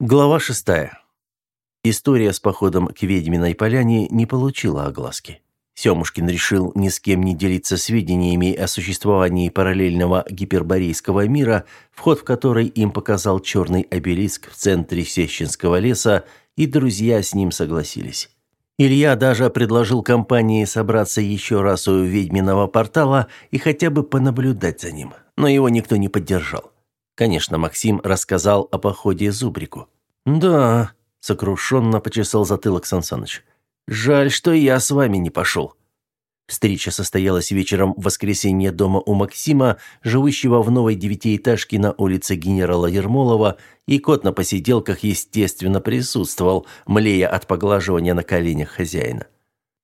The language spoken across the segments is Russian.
Глава шестая. История с походом к ведьминой поляне не получила огласки. Семушкин решил ни с кем не делиться сведениями о существовании параллельного гиперборейского мира, вход в который им показал черный обелиск в центре Сещинского леса, и друзья с ним согласились. Илья даже предложил компании собраться еще раз у ведьминого портала и хотя бы понаблюдать за ним, но его никто не поддержал. Конечно, Максим рассказал о походе Зубрику. «Да», — сокрушенно почесал затылок Сансаныч. Жаль, что я с вами не пошел». Встреча состоялась вечером в воскресенье дома у Максима, живущего в новой девятиэтажке на улице генерала Ермолова, и кот на посиделках, естественно, присутствовал, млея от поглаживания на коленях хозяина.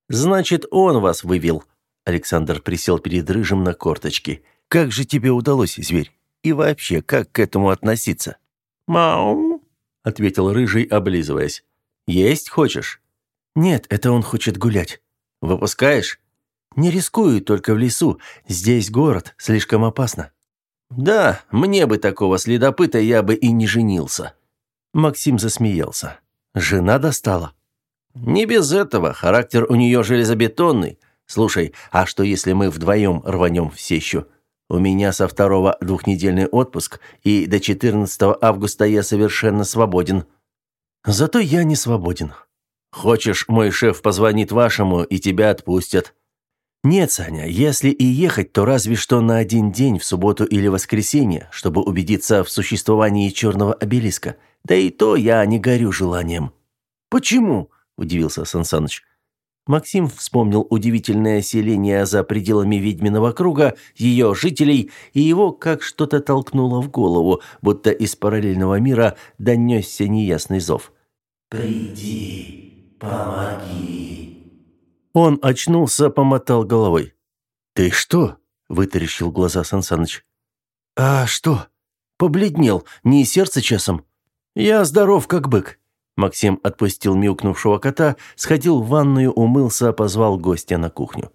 «Значит, он вас вывел», — Александр присел перед Рыжим на корточки. «Как же тебе удалось, зверь? И вообще, как к этому относиться?» «Мау», — ответил Рыжий, облизываясь. «Есть хочешь?» «Нет, это он хочет гулять». «Выпускаешь?» «Не рискую, только в лесу. Здесь город, слишком опасно». «Да, мне бы такого следопыта я бы и не женился». Максим засмеялся. «Жена достала?» «Не без этого. Характер у нее железобетонный. Слушай, а что если мы вдвоем рванем в сещу? У меня со второго двухнедельный отпуск, и до 14 августа я совершенно свободен». «Зато я не свободен. Хочешь, мой шеф позвонит вашему, и тебя отпустят?» «Нет, Саня, если и ехать, то разве что на один день, в субботу или воскресенье, чтобы убедиться в существовании черного обелиска. Да и то я не горю желанием». «Почему?» – удивился Сансаныч. Максим вспомнил удивительное селение за пределами ведьминого круга, ее жителей, и его как что-то толкнуло в голову, будто из параллельного мира донесся неясный зов. «Приди, «Помоги!» Он очнулся, помотал головой. «Ты что?» – вытаращил глаза Сансаныч. «А что?» «Побледнел. Не сердце часом?» «Я здоров, как бык». Максим отпустил мяукнувшего кота, сходил в ванную, умылся, позвал гостя на кухню.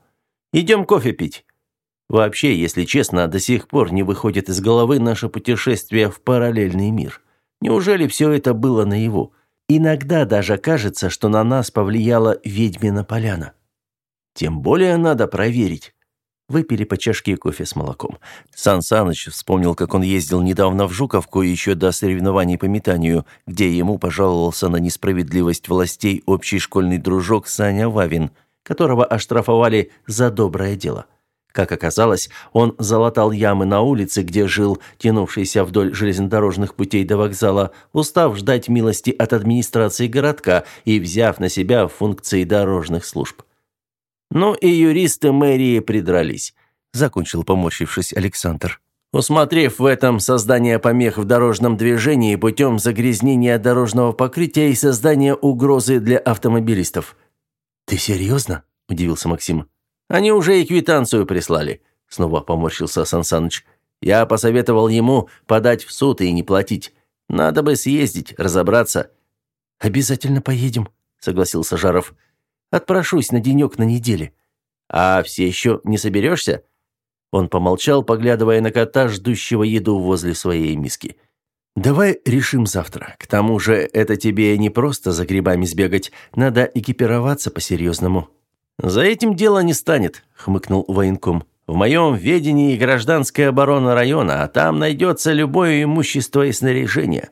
«Идем кофе пить». Вообще, если честно, до сих пор не выходит из головы наше путешествие в параллельный мир. Неужели все это было наяву? Иногда даже кажется, что на нас повлияла ведьмина поляна. Тем более надо проверить. Выпили по чашке кофе с молоком. Сан Саныч вспомнил, как он ездил недавно в Жуковку еще до соревнований по метанию, где ему пожаловался на несправедливость властей общий школьный дружок Саня Вавин, которого оштрафовали за доброе дело. Как оказалось, он залатал ямы на улице, где жил, тянувшийся вдоль железнодорожных путей до вокзала, устав ждать милости от администрации городка и взяв на себя функции дорожных служб. Ну и юристы мэрии придрались, закончил поморщившись Александр. Усмотрев в этом создание помех в дорожном движении путем загрязнения дорожного покрытия и создания угрозы для автомобилистов. «Ты серьезно?» – удивился Максим. Они уже и квитанцию прислали», — снова поморщился Сансаныч. «Я посоветовал ему подать в суд и не платить. Надо бы съездить, разобраться». «Обязательно поедем», — согласился Жаров. «Отпрошусь на денек на неделе». «А все еще не соберешься?» Он помолчал, поглядывая на кота, ждущего еду возле своей миски. «Давай решим завтра. К тому же это тебе не просто за грибами сбегать. Надо экипироваться по-серьезному». «За этим дело не станет», — хмыкнул военком. «В моем ведении гражданская оборона района, а там найдется любое имущество и снаряжение».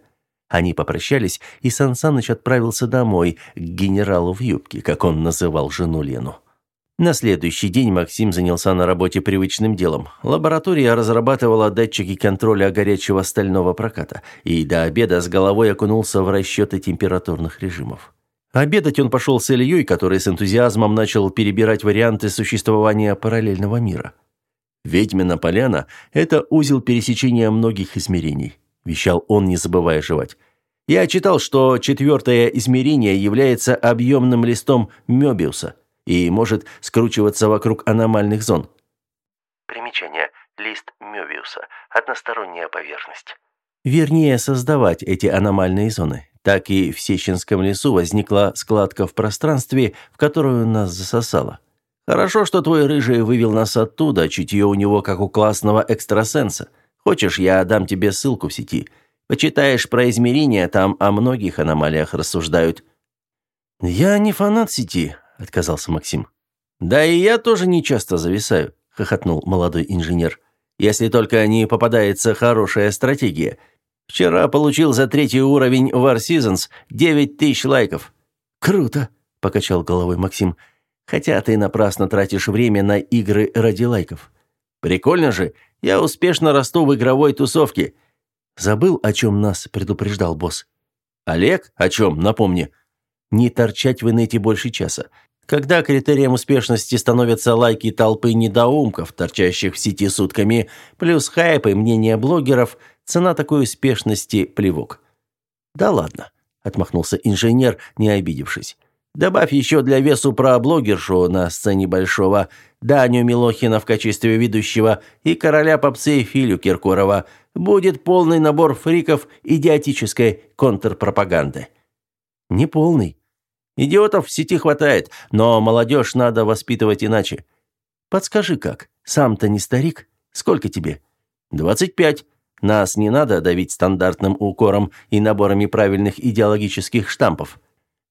Они попрощались, и Сан Саныч отправился домой, к генералу в юбке, как он называл жену Лену. На следующий день Максим занялся на работе привычным делом. Лаборатория разрабатывала датчики контроля горячего стального проката, и до обеда с головой окунулся в расчеты температурных режимов. Обедать он пошел с Ильей, который с энтузиазмом начал перебирать варианты существования параллельного мира. «Ведьмина поляна – это узел пересечения многих измерений», – вещал он, не забывая жевать. «Я читал, что четвертое измерение является объемным листом Мёбиуса и может скручиваться вокруг аномальных зон». Примечание. Лист Мёбиуса. Односторонняя поверхность. Вернее, создавать эти аномальные зоны так и в Сеченском лесу возникла складка в пространстве, в которую нас засосало. Хорошо, что твой рыжий вывел нас оттуда, чутье у него как у классного экстрасенса. Хочешь, я дам тебе ссылку в сети. Почитаешь про измерения, там о многих аномалиях рассуждают». «Я не фанат сети», — отказался Максим. «Да и я тоже не часто зависаю», — хохотнул молодой инженер. «Если только не попадается хорошая стратегия. Вчера получил за третий уровень War Seasons 9 тысяч лайков». «Круто», — покачал головой Максим. «Хотя ты напрасно тратишь время на игры ради лайков». «Прикольно же. Я успешно расту в игровой тусовке». Забыл, о чем нас предупреждал босс. «Олег? О чем? Напомни». «Не торчать в инете больше часа. Когда критерием успешности становятся лайки толпы недоумков, торчащих в сети сутками, плюс хайп и мнение блогеров, цена такой успешности – плевок». «Да ладно», – отмахнулся инженер, не обидевшись. «Добавь еще для весу про блогершу на сцене Большого, Даню Милохина в качестве ведущего и короля попсы Филю Киркорова. Будет полный набор фриков идиотической контрпропаганды». «Не полный», Идиотов в сети хватает, но молодежь надо воспитывать иначе. Подскажи как? Сам-то не старик? Сколько тебе? Двадцать пять. Нас не надо давить стандартным укором и наборами правильных идеологических штампов.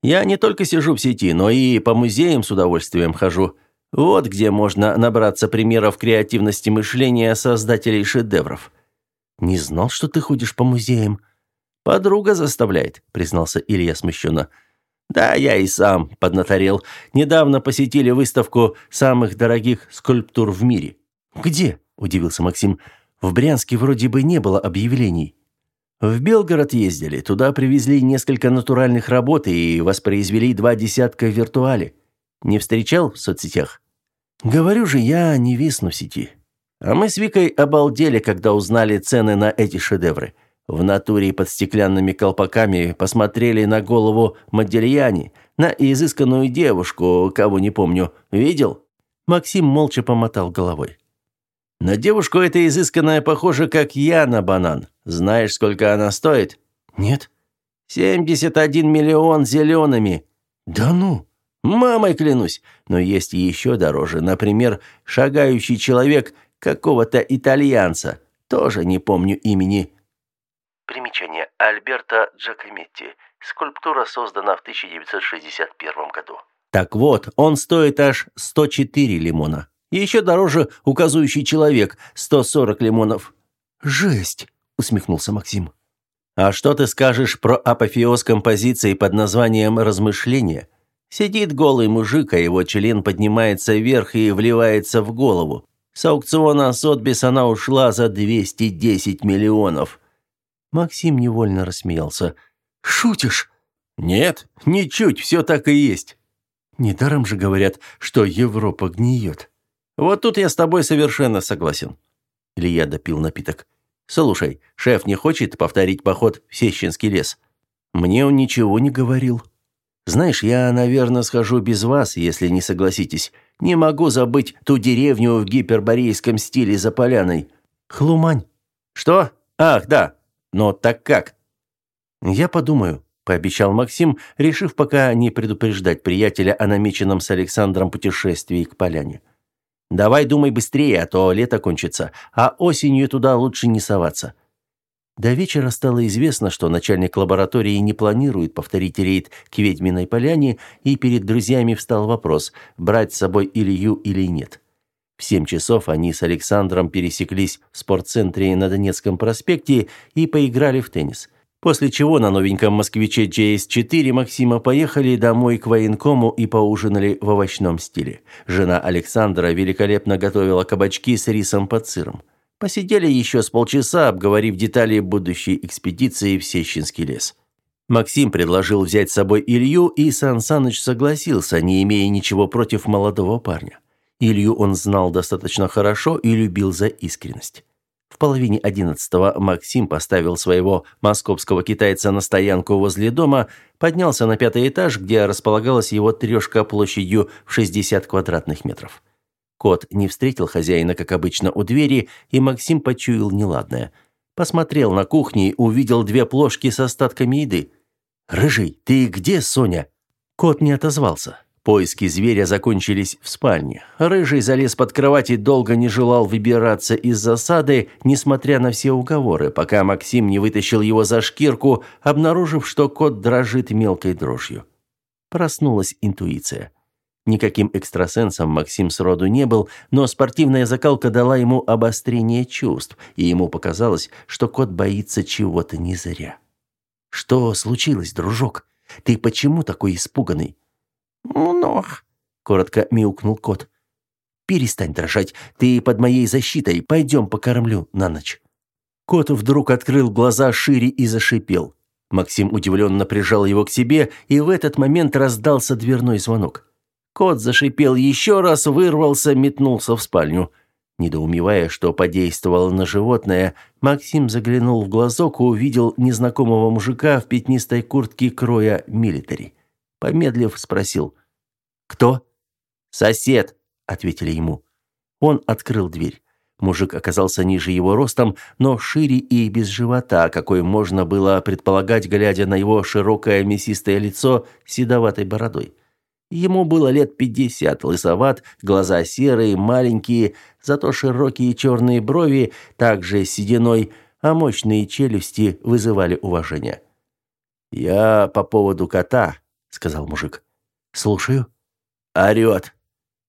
Я не только сижу в сети, но и по музеям с удовольствием хожу. Вот где можно набраться примеров креативности мышления создателей шедевров. Не знал, что ты ходишь по музеям. Подруга заставляет, признался Илья смущенно. Да, я и сам поднаторел. Недавно посетили выставку самых дорогих скульптур в мире. Где? удивился Максим. В Брянске вроде бы не было объявлений. В Белгород ездили, туда привезли несколько натуральных работ и воспроизвели два десятка виртуали. Не встречал в соцсетях? Говорю же, я не висну сети. А мы с Викой обалдели, когда узнали цены на эти шедевры. В натуре под стеклянными колпаками посмотрели на голову Модельяни, на изысканную девушку, кого не помню. Видел? Максим молча помотал головой. На девушку эта изысканная похожа, как я на банан. Знаешь, сколько она стоит? Нет. Семьдесят один миллион зелеными. Да ну. Мамой клянусь. Но есть еще дороже. Например, шагающий человек какого-то итальянца. Тоже не помню имени. Примечание. Альберто Джакометти. Скульптура создана в 1961 году. Так вот, он стоит аж 104 лимона. И еще дороже указывающий человек, 140 лимонов. «Жесть!» – усмехнулся Максим. «А что ты скажешь про апофеоз композиции под названием «Размышление»?» Сидит голый мужик, а его член поднимается вверх и вливается в голову. С аукциона Сотбис она ушла за 210 миллионов. Максим невольно рассмеялся. «Шутишь?» «Нет, ничуть, все так и есть». «Недаром же говорят, что Европа гниет». «Вот тут я с тобой совершенно согласен». Илья допил напиток. «Слушай, шеф не хочет повторить поход в Сещинский лес?» «Мне он ничего не говорил». «Знаешь, я, наверное, схожу без вас, если не согласитесь. Не могу забыть ту деревню в гиперборейском стиле за поляной». «Хлумань». «Что? Ах, да. Но так как?» «Я подумаю», – пообещал Максим, решив пока не предупреждать приятеля о намеченном с Александром путешествии к поляне. «Давай думай быстрее, а то лето кончится, а осенью туда лучше не соваться». До вечера стало известно, что начальник лаборатории не планирует повторить рейд к Ведьминой поляне, и перед друзьями встал вопрос, брать с собой Илью или нет. В семь часов они с Александром пересеклись в спортцентре на Донецком проспекте и поиграли в теннис. После чего на новеньком москвиче JS4 Максима поехали домой к военкому и поужинали в овощном стиле. Жена Александра великолепно готовила кабачки с рисом под сыром. Посидели еще с полчаса, обговорив детали будущей экспедиции в Сещинский лес. Максим предложил взять с собой Илью, и Сан Саныч согласился, не имея ничего против молодого парня. Илью он знал достаточно хорошо и любил за искренность. В половине одиннадцатого Максим поставил своего московского китайца на стоянку возле дома, поднялся на пятый этаж, где располагалась его трешка площадью в 60 квадратных метров. Кот не встретил хозяина, как обычно, у двери, и Максим почуял неладное. Посмотрел на кухне и увидел две плошки с остатками еды. «Рыжий, ты где, Соня?» Кот не отозвался. Поиски зверя закончились в спальне. Рыжий залез под кровать и долго не желал выбираться из засады, несмотря на все уговоры, пока Максим не вытащил его за шкирку, обнаружив, что кот дрожит мелкой дрожью. Проснулась интуиция. Никаким экстрасенсом Максим сроду не был, но спортивная закалка дала ему обострение чувств, и ему показалось, что кот боится чего-то не зря. «Что случилось, дружок? Ты почему такой испуганный?» «Мнох», — коротко мяукнул кот. «Перестань дрожать, ты под моей защитой, пойдем покормлю на ночь». Кот вдруг открыл глаза шире и зашипел. Максим удивленно прижал его к себе, и в этот момент раздался дверной звонок. Кот зашипел еще раз, вырвался, метнулся в спальню. Недоумевая, что подействовало на животное, Максим заглянул в глазок и увидел незнакомого мужика в пятнистой куртке кроя милитари. Помедлив, спросил. «Кто?» «Сосед», — ответили ему. Он открыл дверь. Мужик оказался ниже его ростом, но шире и без живота, какой можно было предполагать, глядя на его широкое мясистое лицо седоватой бородой. Ему было лет пятьдесят, лысоват, глаза серые, маленькие, зато широкие черные брови, также сединой, а мощные челюсти вызывали уважение. «Я по поводу кота», сказал мужик. Слушаю. Орет.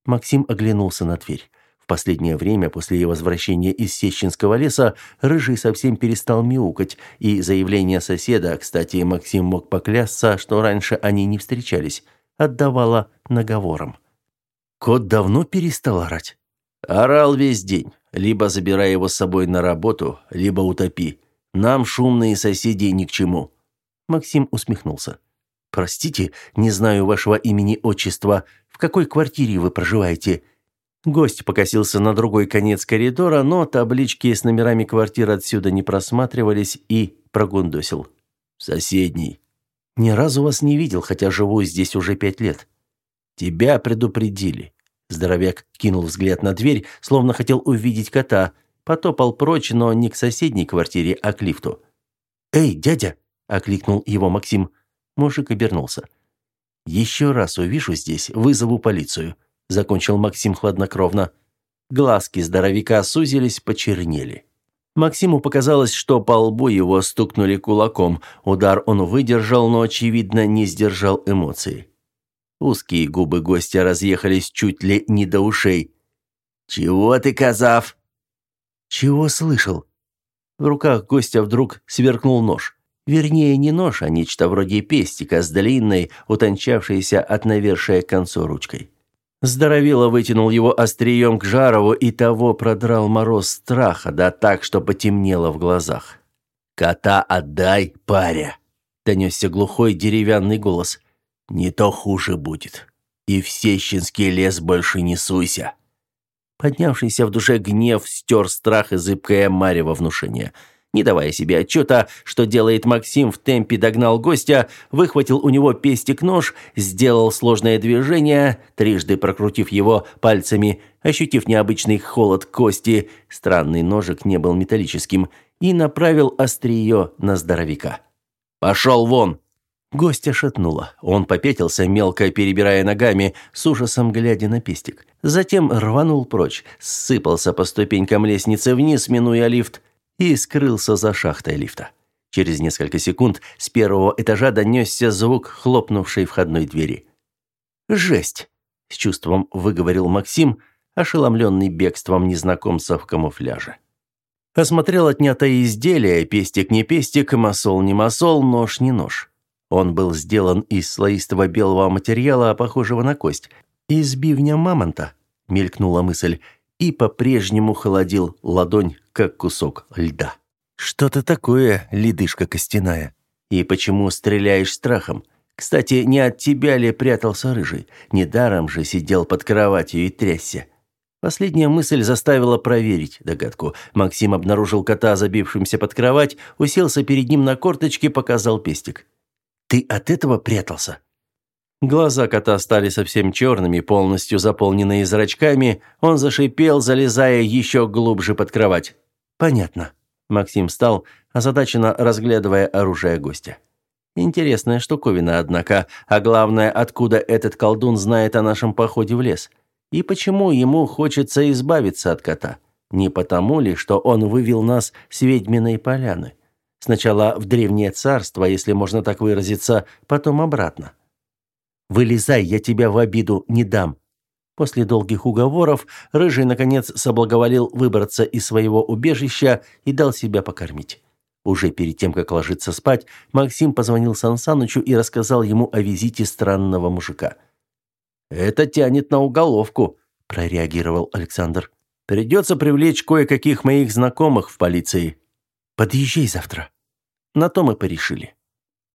Максим оглянулся на дверь. В последнее время, после ее возвращения из Сещинского леса, Рыжий совсем перестал мяукать, и заявление соседа, кстати, Максим мог поклясться, что раньше они не встречались, отдавало наговорам. Кот давно перестал орать. Орал весь день. Либо забирай его с собой на работу, либо утопи. Нам шумные соседи ни к чему. Максим усмехнулся. «Простите, не знаю вашего имени-отчества. В какой квартире вы проживаете?» Гость покосился на другой конец коридора, но таблички с номерами квартир отсюда не просматривались и прогундосил. «Соседний. Ни разу вас не видел, хотя живу здесь уже пять лет. Тебя предупредили». Здоровяк кинул взгляд на дверь, словно хотел увидеть кота, потопал прочь, но не к соседней квартире, а к лифту. «Эй, дядя!» – окликнул его Максим. Мужик обернулся. «Еще раз увижу здесь, вызову полицию», — закончил Максим хладнокровно. Глазки здоровяка сузились, почернели. Максиму показалось, что по лбу его стукнули кулаком. Удар он выдержал, но, очевидно, не сдержал эмоций. Узкие губы гостя разъехались чуть ли не до ушей. «Чего ты, казав?» «Чего слышал?» В руках гостя вдруг сверкнул нож. Вернее, не нож, а нечто вроде пестика с длинной, утончавшейся от навершия к концу ручкой. Здоровило вытянул его острием к Жарову и того продрал мороз страха, да так, что потемнело в глазах. «Кота отдай, паря!» – донесся глухой деревянный голос. «Не то хуже будет. И в Сещинский лес больше не суйся!» Поднявшийся в душе гнев стер страх и зыбкое марево внушение – не давая себе отчета, что делает Максим, в темпе догнал гостя, выхватил у него пестик-нож, сделал сложное движение, трижды прокрутив его пальцами, ощутив необычный холод кости, странный ножик не был металлическим, и направил острие на здоровяка. «Пошел вон!» Гостя шатнуло. Он попятился, мелко перебирая ногами, с ужасом глядя на пестик. Затем рванул прочь, сыпался по ступенькам лестницы вниз, минуя лифт, и скрылся за шахтой лифта. Через несколько секунд с первого этажа донесся звук хлопнувшей входной двери. «Жесть!» – с чувством выговорил Максим, ошеломленный бегством незнакомца в камуфляже. Осмотрел отнятое изделие, пестик не пестик, масол не масол, нож не нож. Он был сделан из слоистого белого материала, похожего на кость. «Из бивня мамонта», – мелькнула мысль, и по-прежнему холодил ладонь, как кусок льда. «Что-то такое, ледышка костяная. И почему стреляешь страхом? Кстати, не от тебя ли прятался рыжий? Недаром же сидел под кроватью и трясся». Последняя мысль заставила проверить догадку. Максим обнаружил кота, забившимся под кровать, уселся перед ним на корточки, показал пестик. «Ты от этого прятался?» Глаза кота стали совсем черными, полностью заполненные зрачками. Он зашипел, залезая еще глубже под кровать. «Понятно». Максим встал, озадаченно разглядывая оружие гостя. Интересная штуковина, однако. А главное, откуда этот колдун знает о нашем походе в лес? И почему ему хочется избавиться от кота? Не потому ли, что он вывел нас с ведьминой поляны? Сначала в древнее царство, если можно так выразиться, потом обратно. «Вылезай, я тебя в обиду не дам». После долгих уговоров Рыжий, наконец, соблаговолил выбраться из своего убежища и дал себя покормить. Уже перед тем, как ложиться спать, Максим позвонил Сансанычу и рассказал ему о визите странного мужика. «Это тянет на уголовку», – прореагировал Александр. «Придется привлечь кое-каких моих знакомых в полиции. Подъезжай завтра». На то мы порешили.